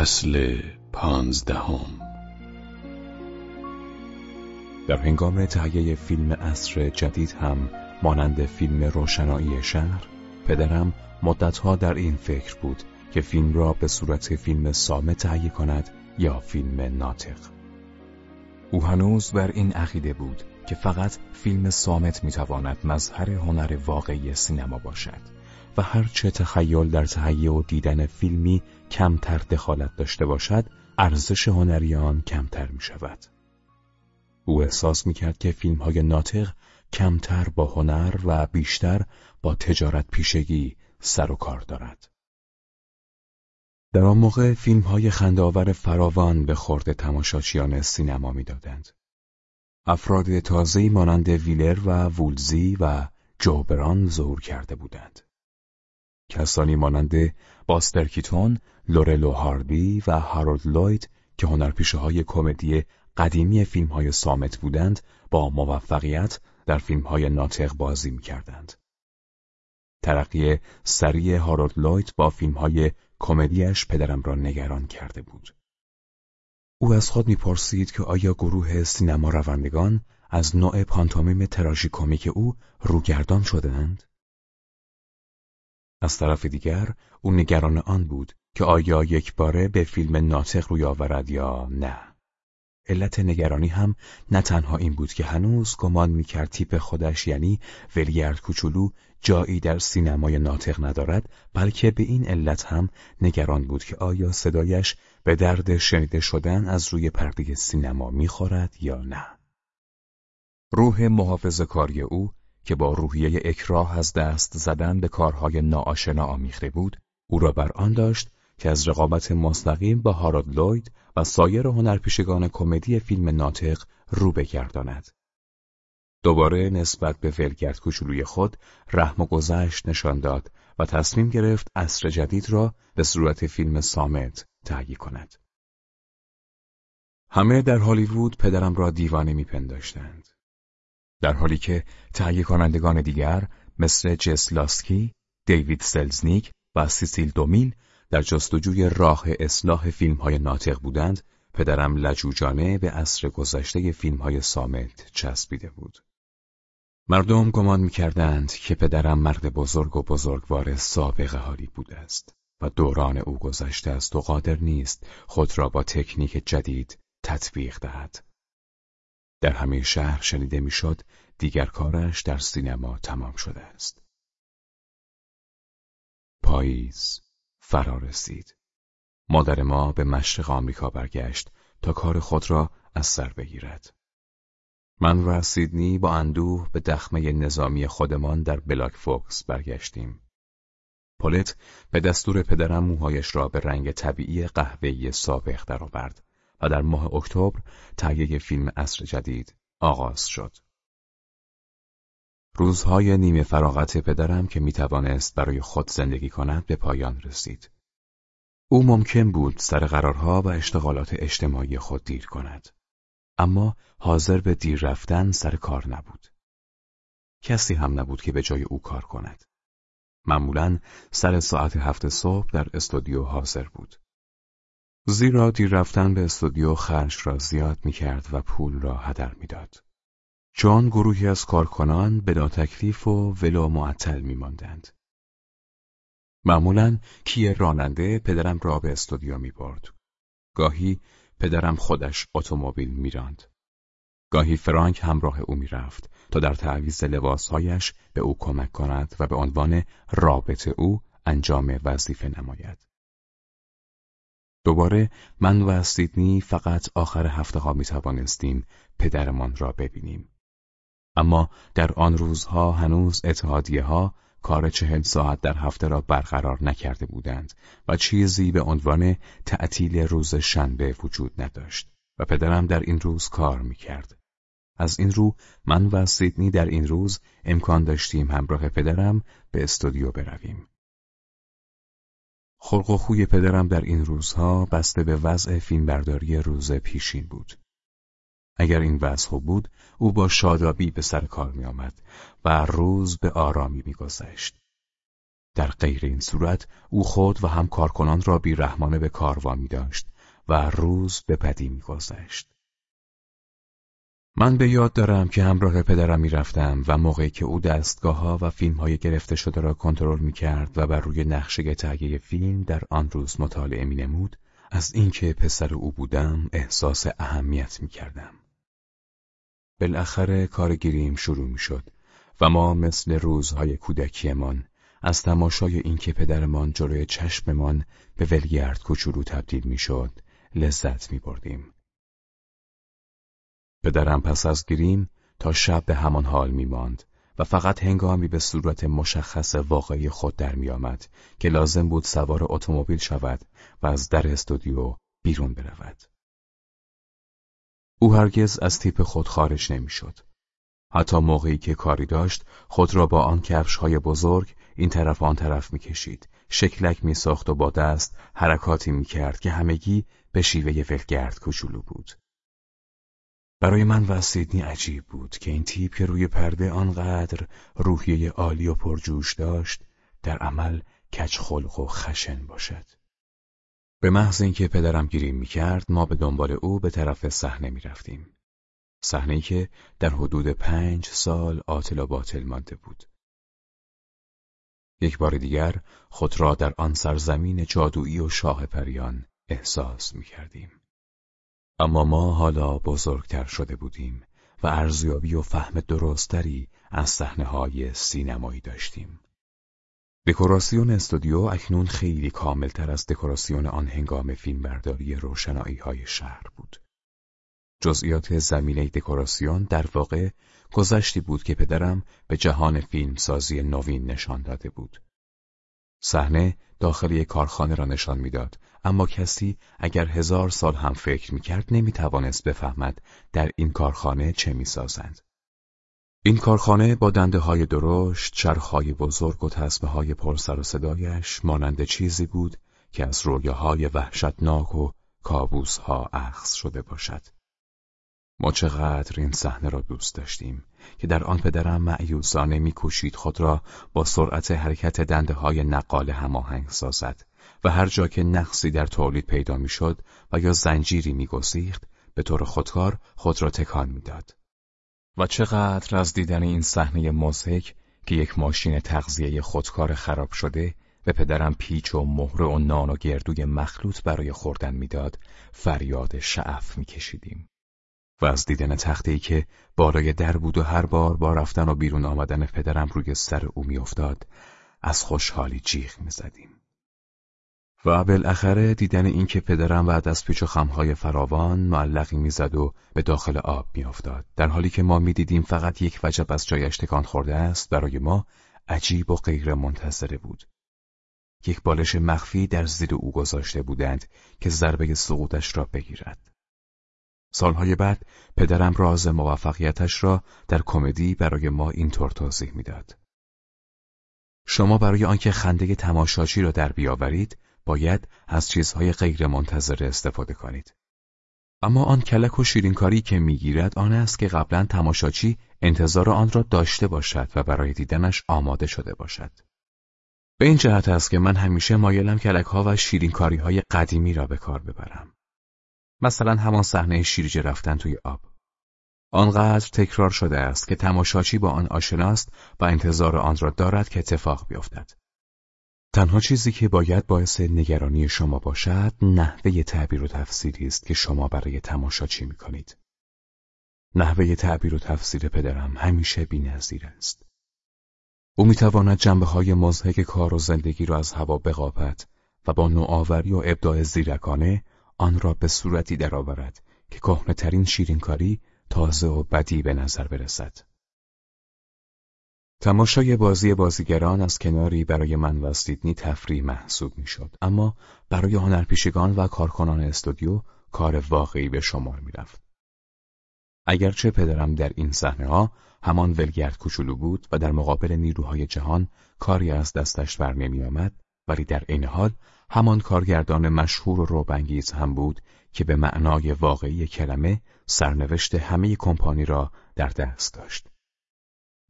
فصل پانزدهم. در هنگام تهیه فیلم اصر جدید هم مانند فیلم روشنایی شهر پدرم مدتها در این فکر بود که فیلم را به صورت فیلم سامه تهیه کند یا فیلم ناطق. او هنوز بر این عقیده بود که فقط فیلم سامت می‌تواند مظهر هنر واقعی سینما باشد. و هرچه تخیل در تهیه و دیدن فیلمی کمتر دخالت داشته باشد ارزش هنری آن کمتر می شود. او احساس می کرد که فیلم های ناطق کمتر با هنر و بیشتر با تجارت پیشگی سر و کار دارد. در آن موقع فیلم های خنداور فراوان به خورد تماشاچیان سینما می‌دادند. افراد تازه‌ای مانند ویلر و وولزی و جوبران ظهور کرده بودند. کسانی مانند باستر کیتون، لورل و هاردی و هارولد لوید که هنرپیشه های کمدی قدیمی فیلم های صامت بودند با موفقیت در فیلم های ناطق بازی می کردند. ترقی سریع هارولد لوید با فیلم های کمدیش پدرم را نگران کرده بود. او از خود می‌پرسید که آیا گروه سینما روندگان از نوع پانتومیم تراژیکومیک او روگردان شدهاند؟ از طرف دیگر او نگران آن بود که آیا یک باره به فیلم ناطق روی آورد یا نه. علت نگرانی هم نه تنها این بود که هنوز گمان می‌کرد تیپ خودش یعنی ولیارد کوچولو جایی در سینمای ناطق ندارد بلکه به این علت هم نگران بود که آیا صدایش به درد شنیده شدن از روی پرده سینما می‌خورد یا نه. روح محافظ کاری او که با روحیه اکراه از دست زدن به کارهای ناآشنا آمیخته بود او را بر آن داشت که از رقابت مستقیم با هاراد لوید و سایر هنرپیشگان کمدی فیلم ناطق رو بگرداند. دوباره نسبت به ولگرد کوچولوی خود رحم و گذشت نشان داد و تصمیم گرفت اصر جدید را به صورت فیلم سامت تهیه کند. همه در هالیوود پدرم را دیوانه میپنداشتند. در حالی که تهیه کنندگان دیگر مثل جس لاسکی، دیوید سلزنیک و سیسیل دومیل در جستجوی راه اصلاح فیلم های ناطق بودند، پدرم لجوجانه به عصر گذشته فیلم های سامت چسبیده بود. مردم گمان می‌کردند که پدرم مرد بزرگ و بزرگوار سابقه حالی بوده است و دوران او گذشته است و قادر نیست خود را با تکنیک جدید تطبیق دهد. در همه شهر شنیده می‌شد دیگر کارش در سینما تمام شده است. پاییز فرا رسید. مادر ما به مشرق آمریکا برگشت تا کار خود را از سر بگیرد. من و سیدنی با اندوه به دخمه نظامی خودمان در بلاک فوکس برگشتیم. پولت به دستور پدرم موهایش را به رنگ طبیعی قهوه‌ای سابق درآورد و در ماه اکتبر تهیه فیلم اصر جدید آغاز شد. روزهای نیمه فراغت پدرم که می توانست برای خود زندگی کند به پایان رسید. او ممکن بود سر قرارها و اشتغالات اجتماعی خود دیر کند. اما حاضر به دیر رفتن سر کار نبود. کسی هم نبود که به جای او کار کند. معمولا سر ساعت هفت صبح در استودیو حاضر بود. زیرا دیر رفتن به استودیو خرج را زیاد می کرد و پول را هدر می‌داد. چون گروهی از کارکنان بلا تکلیف و ولو معطل می ماندند. معمولا کی راننده پدرم را به استودیو می برد. گاهی پدرم خودش اتومبیل میراند. گاهی فرانک همراه او می‌رفت تا در تعویز لباسهایش به او کمک کند و به عنوان رابط او انجام وظیفه نماید. دوباره من و سیدنی فقط آخر هفته ها می توانستیم پدرمان را ببینیم. اما در آن روزها هنوز اتحادیه ها کار چهل ساعت در هفته را برقرار نکرده بودند و چیزی به عنوان تعطیل روز شنبه وجود نداشت و پدرم در این روز کار می کرد. از این رو من و سیدنی در این روز امکان داشتیم همراه پدرم به استودیو برویم. خلق و خوی پدرم در این روزها بسته به وضع فیلمبرداری روز پیشین بود. اگر این وضع بود، او با شادابی به سر کار می آمد و روز به آرامی می گذشت. در غیر این صورت او خود و هم کارکنان را بیرحمانه به کار وامی داشت و روز به بدی میگذشت. من به یاد دارم که همراه پدرم می‌رفتم و موقعی که او دستگاه ها و فیلم های گرفته شده را کنترل می کرد و بر روی نقشه تهیه فیلم در آن روز مطالعه می نمود از اینکه پسر او بودم احساس اهمیت می کردم. بالاخره کار گیریم شروع می شد و ما مثل روزهای کودکیمان از تماشای اینکه پدرمان جلوی چشممان به ولگرد کوچولو تبدیل می شد لذت می بردیم. پدرم پس از گریم تا شب به همان حال می ماند و فقط هنگامی به صورت مشخص واقعی خود در می آمد که لازم بود سوار اتومبیل شود و از در استودیو بیرون برود. او هرگز از تیپ خود خارج نمی‌شد. حتی موقعی که کاری داشت خود را با آن کفش های بزرگ این طرف آن طرف می‌کشید شکلک میساخت و با دست حرکاتی می‌کرد که همگی به شیوه ولگرد کوچولو بود برای من و سیدنی عجیب بود که این تیپ که روی پرده آنقدر روحیه عالی و پرجوش داشت در عمل کچ خلق و خشن باشد. به محض اینکه پدرم گیریم می‌کرد ما به دنبال او به طرف صحنه می‌رفتیم. صحنه‌ای که در حدود پنج سال آتل و باطل مانده بود. یک بار دیگر خود را در آن سرزمین جادویی و شاه پریان احساس می کردیم. اما ما حالا بزرگتر شده بودیم و ارزیابی و فهم درستری از صحنه های سینمایی داشتیم. دکوراسیون استودیو اکنون خیلی کاملتر از دکوراسیون آن هنگام فیلمبرداری روشنایی های شهر بود. جزئیات زمینه دکوراسیون در واقع گذشتی بود که پدرم به جهان فیلمسازی نوین نشان داده بود. صحنه داخل یک کارخانه را نشان می‌داد اما کسی اگر هزار سال هم فکر می‌کرد نمی‌توانست بفهمد در این کارخانه چه می‌سازند. این کارخانه با دنده های درشت، چرخهای بزرگ و تسمه های پرسر و صدایش مانند چیزی بود که از رویاهای وحشتناک و کابوس ها اخذ شده باشد. ما چقدر این صحنه را دوست داشتیم که در آن پدرم معیوسانه میکوشید خود را با سرعت حرکت دنده های نقال هماهنگ سازد و هر جا که نقصی در تولید پیدا می‌شد و یا زنجیری میگسیخت به طور خودکار خود را تکان می‌داد. و چقدر از دیدن این صحنه مزهک که یک ماشین تغذیه خودکار خراب شده به پدرم پیچ و مهره و نان و گردوی مخلوط برای خوردن می‌داد فریاد شعف میکشیدیم. و از دیدن تخته ای که بالای در بود و هر بار با رفتن و بیرون آمدن پدرم روی سر او میافتاد از خوشحالی جیغ می‌زدیم. و بالاخره دیدن اینکه پدرم بعد از پیچ و خمهای فراوان معلقی می‌زد و به داخل آب میافتاد در حالی که ما می‌دیدیم فقط یک وجب از جایش تکان خورده است برای ما عجیب و غیر منتظره بود. یک بالش مخفی در زیر او گذاشته بودند که ضربه سقوطش را بگیرد. سالهای بعد پدرم راز موفقیتش را در کمدی برای ما اینطور توضیح می‌داد. شما برای آنکه خنده تماشاچی را در بیاورید باید از چیزهای غیر منتظره استفاده کنید. اما آن کلک و شیرینکاری که می‌گیرد آن است که قبلا تماشاچی انتظار آن را داشته باشد و برای دیدنش آماده شده باشد. به این جهت است که من همیشه مایلم کلک ها و شیرینکاری های قدیمی را به کار ببرم. مثلا همان صحنه شیرجه رفتن توی آب. آنقدر تکرار شده است که تماشاچی با آن آشناست و انتظار آن را دارد که اتفاق بیفتد. تنها چیزی که باید باعث نگرانی شما باشد نحوه تعبیر و تفسیری است که شما برای تماشاچی می کنید. نحوه تعبیر و تفسیر پدرم همیشه بی‌نظیر است. او می‌تواند جنبه های مزهک کار و زندگی را از هوا بقاپد و با نوآوری و ابداع زیرکانه آن را به صورتی درآورد که کهنه‌ترین شیرینکاری تازه و بدی به نظر برسد. تماشای بازی بازیگران از کناری برای من و سیدنی تفریح محسوب می‌شد اما برای هنرپیشگان و کارکنان استودیو کار واقعی به شمار می‌رفت. اگرچه پدرم در این صحنه ها همان ولگرد کوچولو بود و در مقابل نیروهای جهان کاری از دستش بر نمی آمد ولی در این حال همان کارگردان مشهور و روبنگیز هم بود که به معنای واقعی کلمه سرنوشت همه کمپانی را در دست داشت.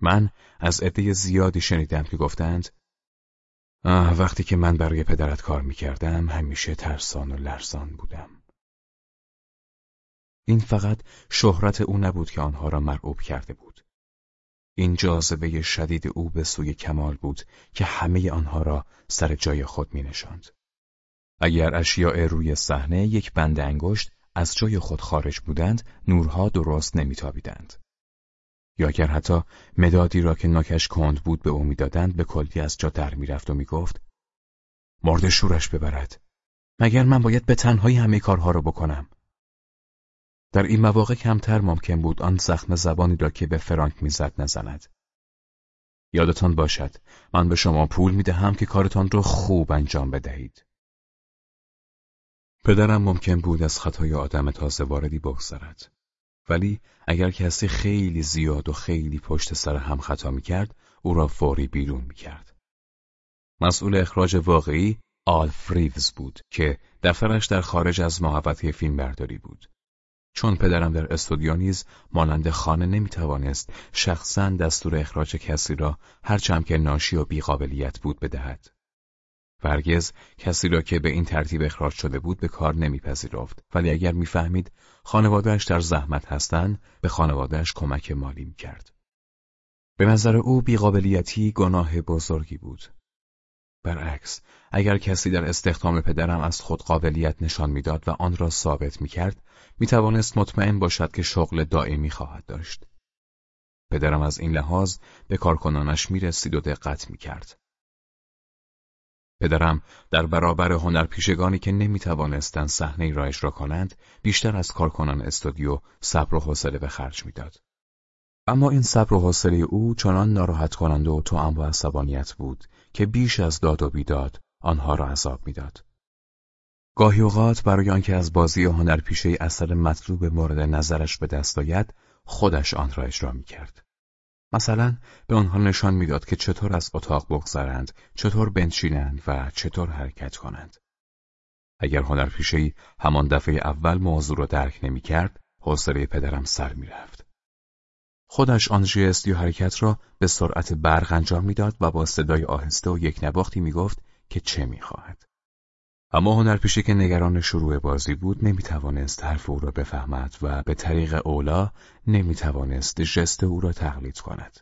من از عده زیادی شنیدم که گفتند آه وقتی که من برای پدرت کار می‌کردم همیشه ترسان و لرزان بودم. این فقط شهرت او نبود که آنها را مرعوب کرده بود. این جاذبه شدید او به سوی کمال بود که همه آنها را سر جای خود می نشاند. اگر اشیاء روی صحنه یک بند انگشت از جای خود خارج بودند، نورها درست نمیتابیدند. یا اگر حتی مدادی را که ناکش کند بود به او می‌دادند به کلی از جا در می‌رفت و می‌گفت مرد شورش ببرد. مگر من باید به تنهایی همه کارها را بکنم؟ در این مواقع کمتر ممکن بود آن زخم زبانی را که به فرانک می‌زد نزند. یادتان باشد من به شما پول می‌دهم که کارتان را خوب انجام بدهید. پدرم ممکن بود از خطای آدم تازه واردی بگذرد ولی اگر کسی خیلی زیاد و خیلی پشت سر هم خطا می‌کرد او را فوری بیرون می‌کرد. مسئول اخراج واقعی آل فریوز بود که دفترش در خارج از محوطه فیلم برداری بود. چون پدرم در استودیو نیز مانند خانه نمی‌توانست شخصا دستور اخراج کسی را هرچند که ناشی و بیقابلیت بود بدهد. ورگز کسی را که به این ترتیب اخراج شده بود به کار نمیپذیرفت ولی اگر می‌فهمید خانوادهش در زحمت هستند به خانوادهش کمک مالی می‌کرد. به نظر او بیقابلیتی گناه بزرگی بود. برعکس اگر کسی در استخدام پدرم از خود قابلیت نشان می‌داد و آن را ثابت می‌کرد می‌توانست مطمئن باشد که شغل دائمی خواهد داشت. پدرم از این لحاظ به کارکنانش می‌رسید و دقت می‌کرد. پدرم در برابر هنرپیشگانی که نمی‌توانستند صحنه را اجرا کنند بیشتر از کارکنان استودیو صبر و حوصله به خرج می‌داد. اما این صبر و حوصله او چنان ناراحت کننده و توام و عصبانیت بود که بیش از داد و بیداد آنها را عذاب می‌داد. گاهی اوقات برای آنکه از بازی هنرپیشه اثر مطلوب مورد نظرش به دست آید خودش آن را اجرا می‌کرد. مثلا به آنها نشان می‌داد که چطور از اتاق بگذرند، چطور بنشینند و چطور حرکت کنند. اگر هنرپیشهای همان دفعه اول موضوع را درک نمی‌کرد، حوصله پدرم سر می‌رفت. خودش آن ژست یا حرکت را به سرعت برق انجام می‌داد و با صدای آهسته و یک نواختی می‌گفت که چه می‌خواهد. اما هنرپیشه که نگران شروع بازی بود نمی‌توانست حرف او را بفهمد و به طریق اولا نمی‌توانست ژست او را تقلید کند.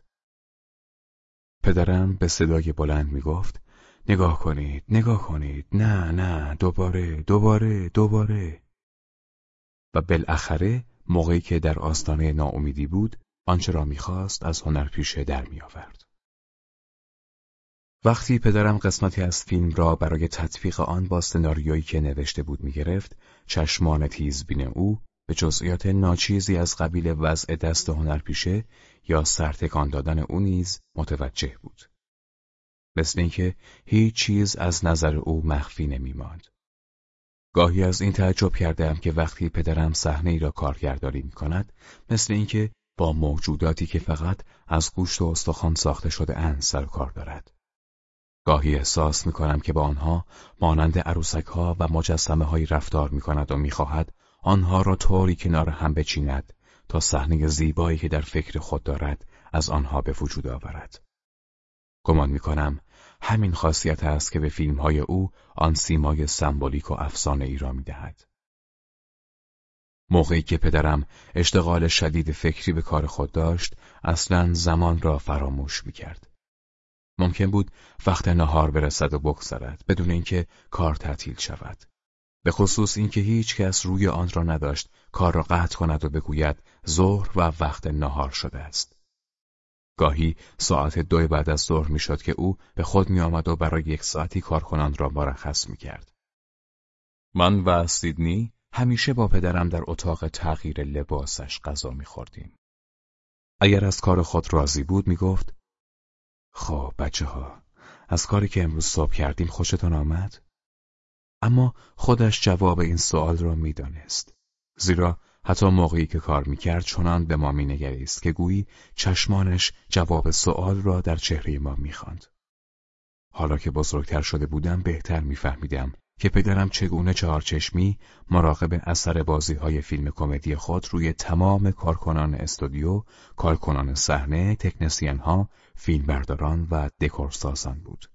پدرم به صدای بلند می‌گفت نگاه کنید، نگاه کنید، نه نه، دوباره، دوباره، دوباره. و بالاخره موقعی که در آستانه ناامیدی بود آنچه را می‌خواست از هنرپیشه در میآورد. وقتی پدرم قسمتی از فیلم را برای تطبیق آن با سناریویی که نوشته بود می‌گرفت، چشمان تیزبین او به جزئیات ناچیزی از قبیل وضع دست هنرپیشه یا سرتکان دادن او نیز متوجه بود. مثل اینکه هیچ چیز از نظر او مخفی نمیماند. گاهی از این تعجب کردم که وقتی پدرم صحنه ای را کارگردانی می کند مثل اینکه با موجوداتی که فقط از گوشت و استخوان ساخته شده اند سر کار دارد. گاهی احساس می کنم که با آنها مانند عروسک ها و مجسمه های رفتار می کند و می خواهد آنها را طوری کنار هم بچیند تا صحنه زیبایی که در فکر خود دارد از آنها به وجود آورد. گمان می کنم همین خاصیت است که به فیلم های او آن سیمای سمبولیک و افسانه ای را می دهد. موقعی که پدرم اشتغال شدید فکری به کار خود داشت اصلا زمان را فراموش می کرد. ممکن بود وقت نهار برسد و بگذرد بدون اینکه کار تعطیل شود. به خصوص اینکه هیچ کس روی آن را نداشت کار را قطع کند و بگوید ظهر و وقت نهار شده است. گاهی ساعت دو بعد از ظهر می‌شد که او به خود می آمد و برای یک ساعتی کارکنان را مرخص می کرد. من و سیدنی همیشه با پدرم در اتاق تغییر لباسش غذا می خوردیم. اگر از کار خود راضی بود می گفت خب بچه ها از کاری که امروز صبح کردیم خوشتان آمد؟ اما خودش جواب این سوال را می‌دانست. زیرا حتی موقعی که کار می‌کرد چنان به ما مینگریست که گویی چشمانش جواب سوال را در چهره ما می‌خواند. حالا که بزرگتر شده بودم بهتر میفهمیدم که پدرم چگونه چهارچشمی مراقب اثر بازی های فیلم کمدی خود روی تمام کارکنان استودیو، کارکنان صحنه، تکنسین ها، فیلمبرداران و دکورسازان بود.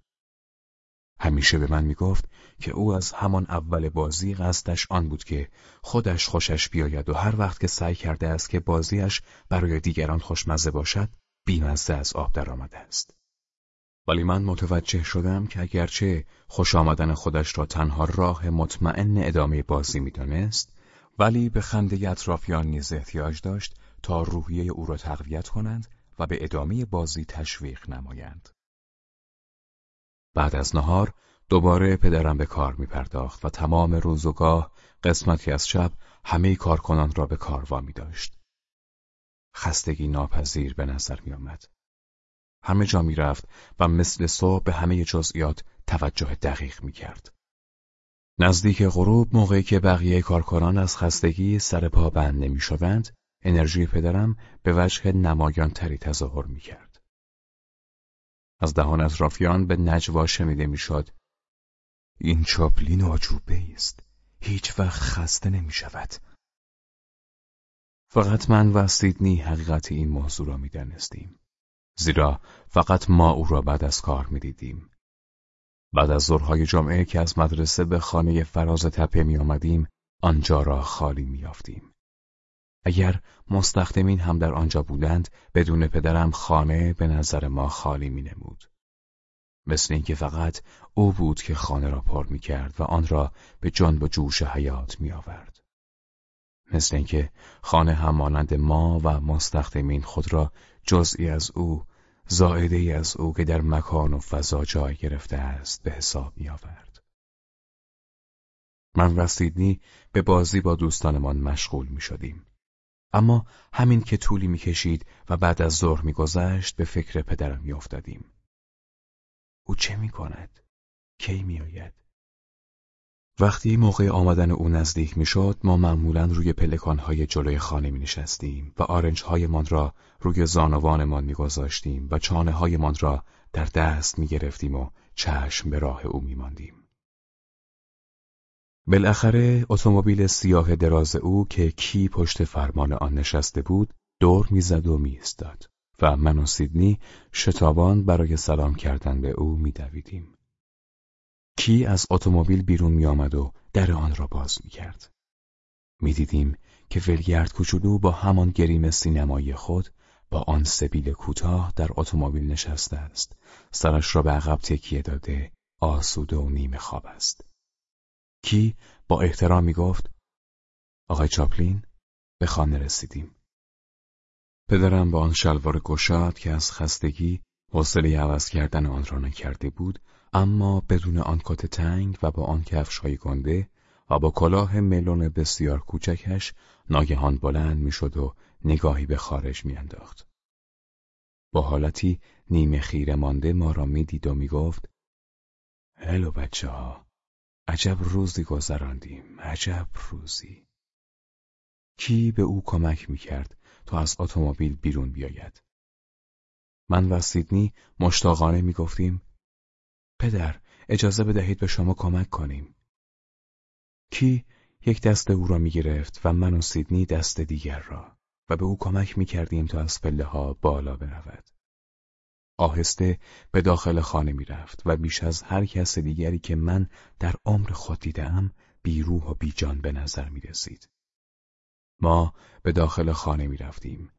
همیشه به من می‌گفت که او از همان اول بازی قصدش آن بود که خودش خوشش بیاید و هر وقت که سعی کرده است که بازیش برای دیگران خوشمزه باشد بیمزه از آب درآمده است. ولی من متوجه شدم که اگرچه خوش آمدن خودش را تنها راه مطمئن ادامه بازی می‌دانست ولی به خنده اطرافیان نیز احتیاج داشت تا روحیه او را تقویت کنند و به ادامه بازی تشویق نمایند. بعد از نهار دوباره پدرم به کار می پرداخت و تمام روز و گاه قسمتی از شب همه کارکنان را به کار وامی داشت. خستگی ناپذیر به نظر می آمد. همه جا می رفت و مثل صبح به همه جزئیات توجه دقیق می کرد. نزدیک غروب موقعی که بقیه کارکنان از خستگی سر پا بند نمی شوند، انرژی پدرم به وجه نمایان تری تظاهر می کرد. از دهان اطرافیان به نجوا شنیده می‌شد. این چاپلین آجوبه است. هیچ وقت خسته نمی شود. فقط من و سیدنی حقیقت این موضوع را می دانستیم. زیرا فقط ما او را بعد از کار می دیدیم. بعد از ظهرهای جمعه که از مدرسه به خانه فراز تپه می آمدیم، آنجا را خالی می. اگر مستخدمین هم در آنجا بودند بدون پدرم خانه به نظر ما خالی می نمود. مثل اینکه فقط او بود که خانه را پر می کرد و آن را به جنب و جوش حیات می آورد. مثل اینکه خانه هم مانند ما و مستخدمین خود را جزئی از او زائده ای از او که در مکان و فضا جای گرفته است به حساب می آورد. من و سیدنی به بازی با دوستانمان مشغول می شدیم. اما همین که طولی می‌کشید و بعد از ظهر میگذشت به فکر پدرم میافتادیم. او چه می‌کند؟ کی میآید؟ وقتی موقع آمدن او نزدیک می‌شد ما معمولا روی پلکانهای جلوی خانه می نشستیم و آرنجهایمان را روی زانوانمان میگذاشتیم و چانه هایمان را در دست می گرفتیم و چشم به راه او می ماندیم. بالاخره اتومبیل سیاه دراز او که کی پشت فرمان آن نشسته بود دور می‌زد و میایستاد و من و سیدنی شتابان برای سلام کردن به او میدویدیم. کی از اتومبیل بیرون میآمد و در آن را باز می‌کرد. می‌دیدیم که ولگرد کوچولو با همان گریم سینمایی خود با آن سبیل کوتاه در اتومبیل نشسته است. سرش را به عقب تکیه داده، آسوده و نیمه خواب است. کی با احترام می گفت آقای چاپلین به خانه رسیدیم. پدرم با آن شلوار گشاد که از خستگی حوصله عوض کردن آن را نکرده بود اما بدون آن کت تنگ و با آن کفش های گنده و با کلاه ملون بسیار کوچکش ناگهان بلند می‌شد و نگاهی به خارج میانداخت. با حالتی نیمه خیره مانده ما را می‌دید و می‌گفت هلو بچه ها عجب روزی گذراندیم عجب روزی کی به او کمک می‌کرد تا از اتومبیل بیرون بیاید من و سیدنی مشتاقانه می‌گفتیم پدر اجازه بدهید به شما کمک کنیم کی یک دست او را می‌گرفت و من و سیدنی دست دیگر را و به او کمک می‌کردیم تا از پله ها بالا برود آهسته به داخل خانه می رفت و بیش از هر کس دیگری که من در عمر خود دیدم بیروح و بیجان به نظر می رسید. ما به داخل خانه می رفتیم.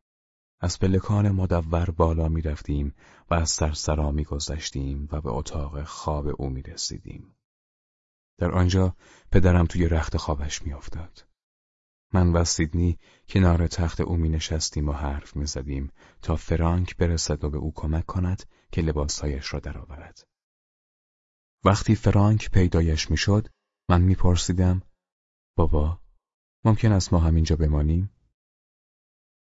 از پلکان مدور بالا می رفتیم و از سرسرا می گذشتیم و به اتاق خواب او می رسیدیم. در آنجا پدرم توی رخت خوابش می افتاد. من و سیدنی کنار تخت او می نشستیم و حرف می زدیم تا فرانک برسد و به او کمک کند که لباسهایش را درآورد. وقتی فرانک پیدایش می شد من می پرسیدم بابا ممکن است ما همینجا بمانیم؟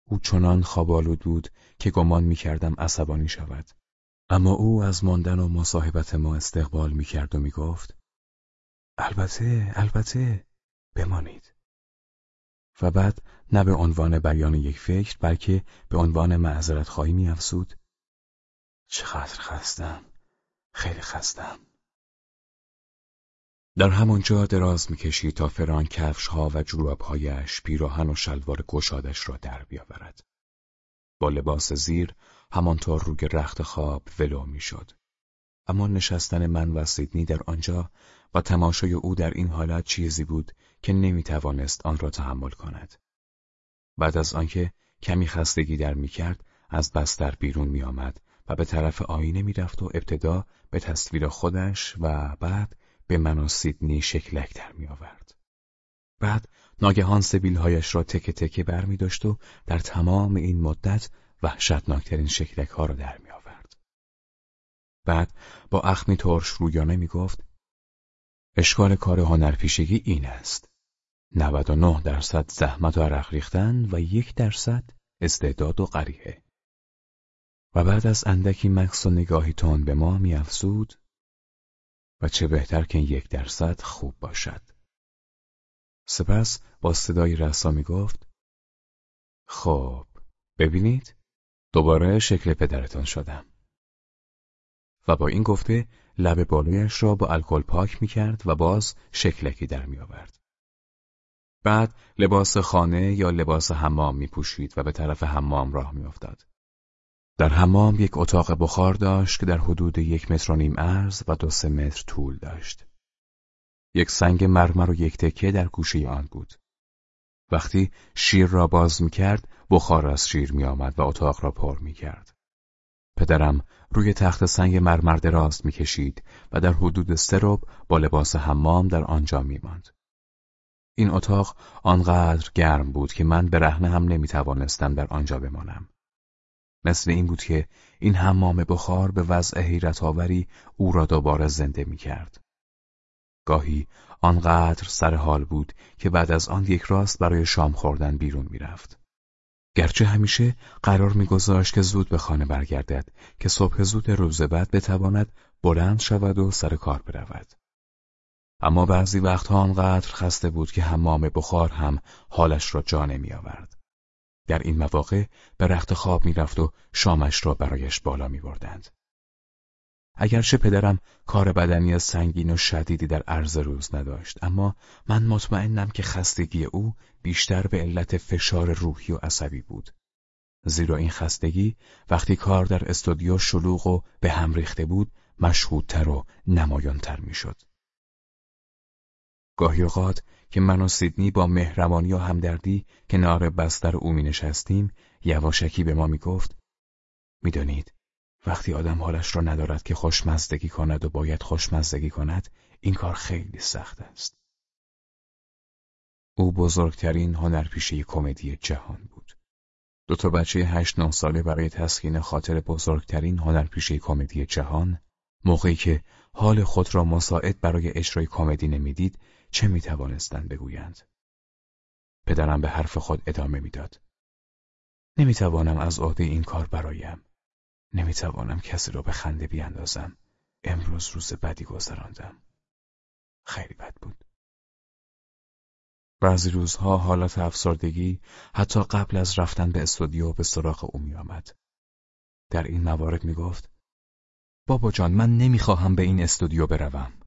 او چنان خوابالود بود که گمان می کردم عصبانی شود. اما او از ماندن و مصاحبت ما استقبال می کرد و می گفت البته البته بمانید. و بعد نه به عنوان بیان یک فکر بلکه به عنوان معذرت خواهی می افسود. چقدر خستم خیلی خستم در همانجا دراز می‌کشید تا فران کفش ها و جورابهایش پیراهن و شلوار گشادش را در بیاورد. با لباس زیر همانطور روی رخت خواب ولو می‌شد. اما نشستن من و سیدنی در آنجا و تماشای او در این حالت چیزی بود که نمی توانست آن را تحمل کند. بعد از آنکه کمی خستگی در می کرد از بستر بیرون می آمد و به طرف آینه می رفت و ابتدا به تصویر خودش و بعد به من و سیدنی شکلک در می آورد. بعد ناگهان سبیلهایش را تکه تکه بر می داشت و در تمام این مدت وحشتناکترین شکلک ها را در می آورد. بعد با اخمی ترش رویانه می گفت اشکال کار هنرپیشگی این است. 99 درصد زحمت و عرق ریختن و یک درصد استعداد و قریه. و بعد از اندکی مکس و نگاهی تون به ما میافزود و چه بهتر که یک درصد خوب باشد. سپس با صدای رسا می گفت خب ببینید دوباره شکل پدرتان شدم. و با این گفته لب بالایش را با الکل پاک می کرد و باز شکلکی در می آورد. بعد لباس خانه یا لباس حمام می پوشید و به طرف حمام راه می افتاد. در حمام یک اتاق بخار داشت که در حدود یک متر و نیم عرض و دو سه متر طول داشت. یک سنگ مرمر و یک تکه در گوشه آن بود. وقتی شیر را باز می کرد، بخار از شیر می آمد و اتاق را پر می کرد. پدرم روی تخت سنگ مرمر دراز می کشید و در حدود سه با لباس حمام در آنجا می ماند. این اتاق آنقدر گرم بود که من به رهنه هم نمی توانستم در آنجا بمانم. مثل این بود که این حمام بخار به وضع حیرت آوری او را دوباره زنده می کرد. گاهی آنقدر سر حال بود که بعد از آن یک راست برای شام خوردن بیرون می رفت. گرچه همیشه قرار میگذاشت که زود به خانه برگردد که صبح زود روز بعد بتواند بلند شود و سر کار برود. اما بعضی وقتها آنقدر خسته بود که حمام بخار هم حالش را جا نمی آورد. در این مواقع به رخت خواب می‌رفت و شامش را برایش بالا می بردند. اگرچه پدرم کار بدنی سنگین و شدیدی در عرض روز نداشت اما من مطمئنم که خستگی او بیشتر به علت فشار روحی و عصبی بود زیرا این خستگی وقتی کار در استودیو شلوغ و به هم ریخته بود مشهودتر و نمایانتر می‌شد گاهی اوقات که من و سیدنی با مهربانی و همدردی کنار بستر او می نشستیم یواشکی به ما می گفت می‌دانید وقتی آدم حالش را ندارد که خوشمزدگی کند و باید خوشمزدگی کند این کار خیلی سخت است. او بزرگترین هنرپیشه کمدی جهان بود. دو تا بچه هشت نه ساله برای تسکین خاطر بزرگترین هنرپیشه کمدی جهان موقعی که حال خود را مساعد برای اجرای کمدی نمی‌دید چه می‌توانستند بگویند پدرم به حرف خود ادامه می‌داد نمی‌توانم از عهده این کار برایم نمی‌توانم کسی را به خنده بیاندازم. امروز روز بدی گذراندم. خیلی بد بود. بعضی روزها حالت افسردگی حتی قبل از رفتن به استودیو به سراغ او میآمد. در این موارد می‌گفت بابا جان من نمی‌خواهم به این استودیو بروم.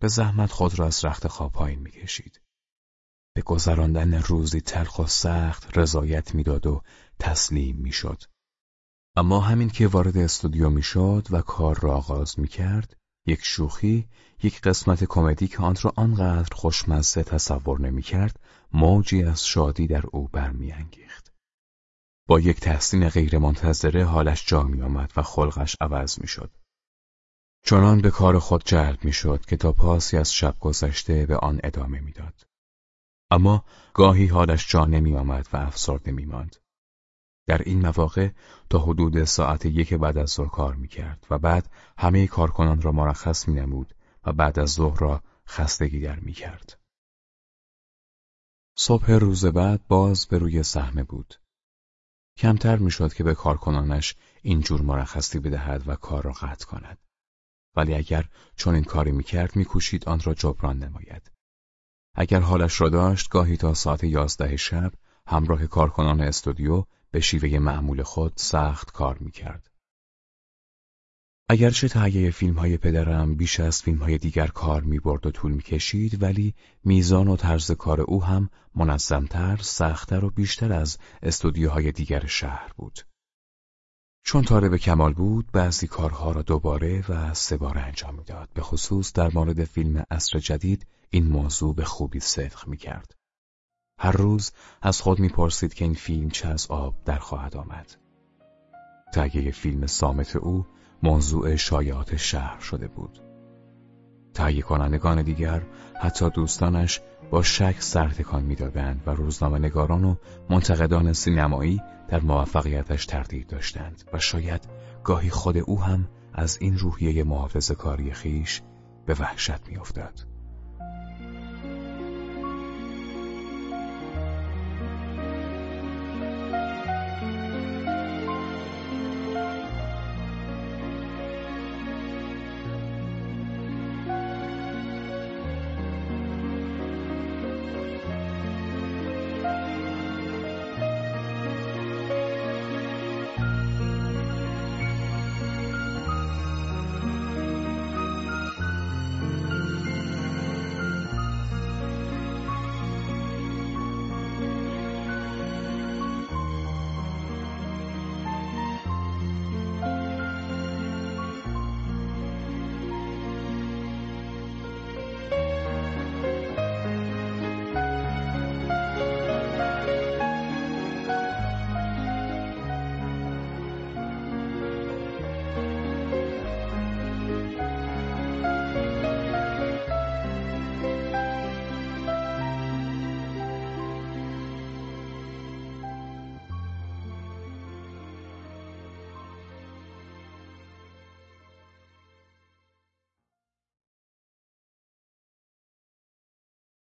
به زحمت خود را از رخت خواب پایین می‌کشید. به گذراندن روزی تلخ و سخت رضایت می‌داد و تسلیم می‌شد. اما همین که وارد استودیو می‌شد و کار را آغاز می‌کرد یک شوخی یک قسمت کمدی که آن را آنقدر خوشمزه تصور نمی‌کرد موجی از شادی در او برمیانگیخت با یک تحسین غیرمنتظره حالش جا میآمد و خلقش عوض می‌شد چنان به کار خود جلب می‌شد که تا پاسی از شب گذشته به آن ادامه می‌داد اما گاهی حالش جا نمیآمد و افسرده میماند در این مواقع تا حدود ساعت یک بعد از ظهر کار می‌کرد و بعد همه کارکنان را مرخص مینمود و بعد از ظهر را خستگی در می‌کرد. صبح روز بعد باز به روی صحنه بود. کمتر می‌شد که به کارکنانش اینجور مرخصی بدهد و کار را قطع کند. ولی اگر چون این کاری می‌کرد میکوشید آن را جبران نماید. اگر حالش را داشت گاهی تا ساعت یازده شب همراه کارکنان استودیو به شیوه معمول خود سخت کار می‌کرد. اگرچه تهیه فیلم های پدرم بیش از فیلم های دیگر کار می‌برد و طول می‌کشید ولی میزان و طرز کار او هم منظمتر، سختتر و بیشتر از استودیوهای دیگر شهر بود. چون تاره به کمال بود بعضی کارها را دوباره و سه بار انجام می‌داد. به خصوص در مورد فیلم اصر جدید این موضوع به خوبی صدق می‌کرد. هر روز از خود می‌پرسید که این فیلم چه از آب در خواهد آمد. تهیه فیلم سامت او موضوع شایعات شهر شده بود. تهیه کنندگان دیگر حتی دوستانش با شک سرتکان می‌دادند و روزنامه نگاران و منتقدان سینمایی در موفقیتش تردید داشتند و شاید گاهی خود او هم از این روحیه محافظ کاری خیش به وحشت میافتاد.